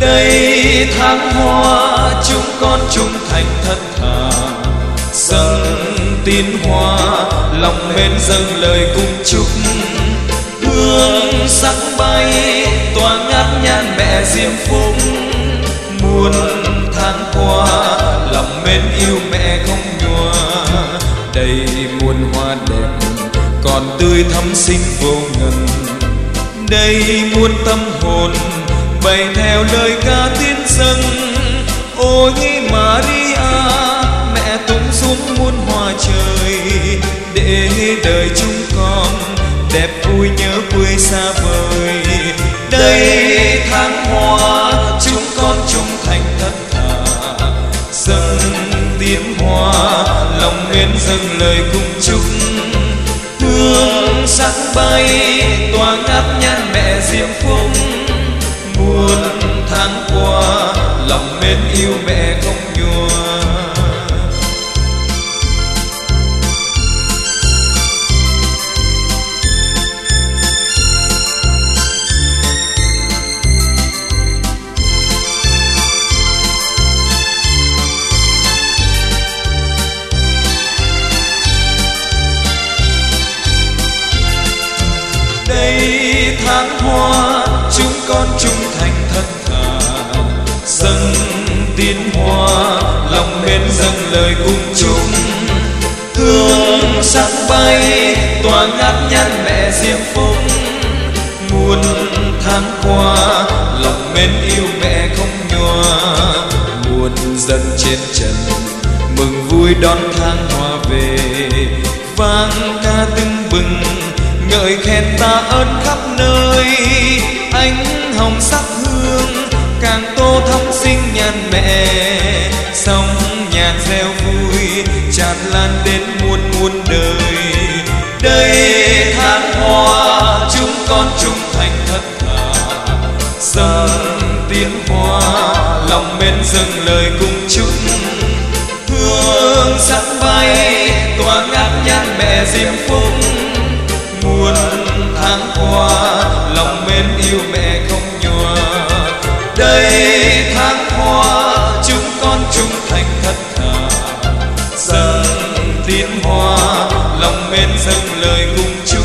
đây tháng hoa chúng con trung thành thật thà. Dâng tin hoa, lòng mến dâng lời cung chúc. Hương sắc bay tỏa ngát nhan mẹ diêm phúc. Muôn tháng qua, lòng mến yêu mẹ không nhòa đầy muôn hoa đẹp, còn tươi thắm xinh vô ngần. Đây muôn tâm hồn bày theo lời ca tiến dâng. Ôi, Maria, mẹ tung xuống muôn hoa trời để đời chúng con đẹp vui nhớ quê xa vời. Đây tháng hoa, chúng con trung thành thật thà dâng tiếng hoa, lòng nguyện dâng lời cùng chúc. Hương sắc bay tỏa ngát nhan mẹ diễm phúc tháng qua lòng mến yêu mẹ không nhòa đây tháng hoa chúng con chung lòng mến dâng lời cung chung. Hương sắc bay, tỏa ngát nhan mẹ diêm phúc muôn tháng qua, lòng mến yêu mẹ không nhòa. Muôn dân trên trần, mừng vui đón tháng hoa về. Vang ca tưng bừng, ngợi khen ta ơn khắp nơi. Ánh hồng sắc hương, càng tô thắm xinh nhan mẹ. Đây tháng hoa, chúng con trung thành thật thà. Dâng tiếng hoa, lòng mến dâng lời cùng chúc hương sắc bay tỏa ngát nhan mẹ diêm phúc. Muôn tháng hoa lòng mến yêu mẹ không nhòa đây tháng hoa, chúng con trung thành thật thà. Dâng tiếng hoa lòng mến dâng lời cùng chúa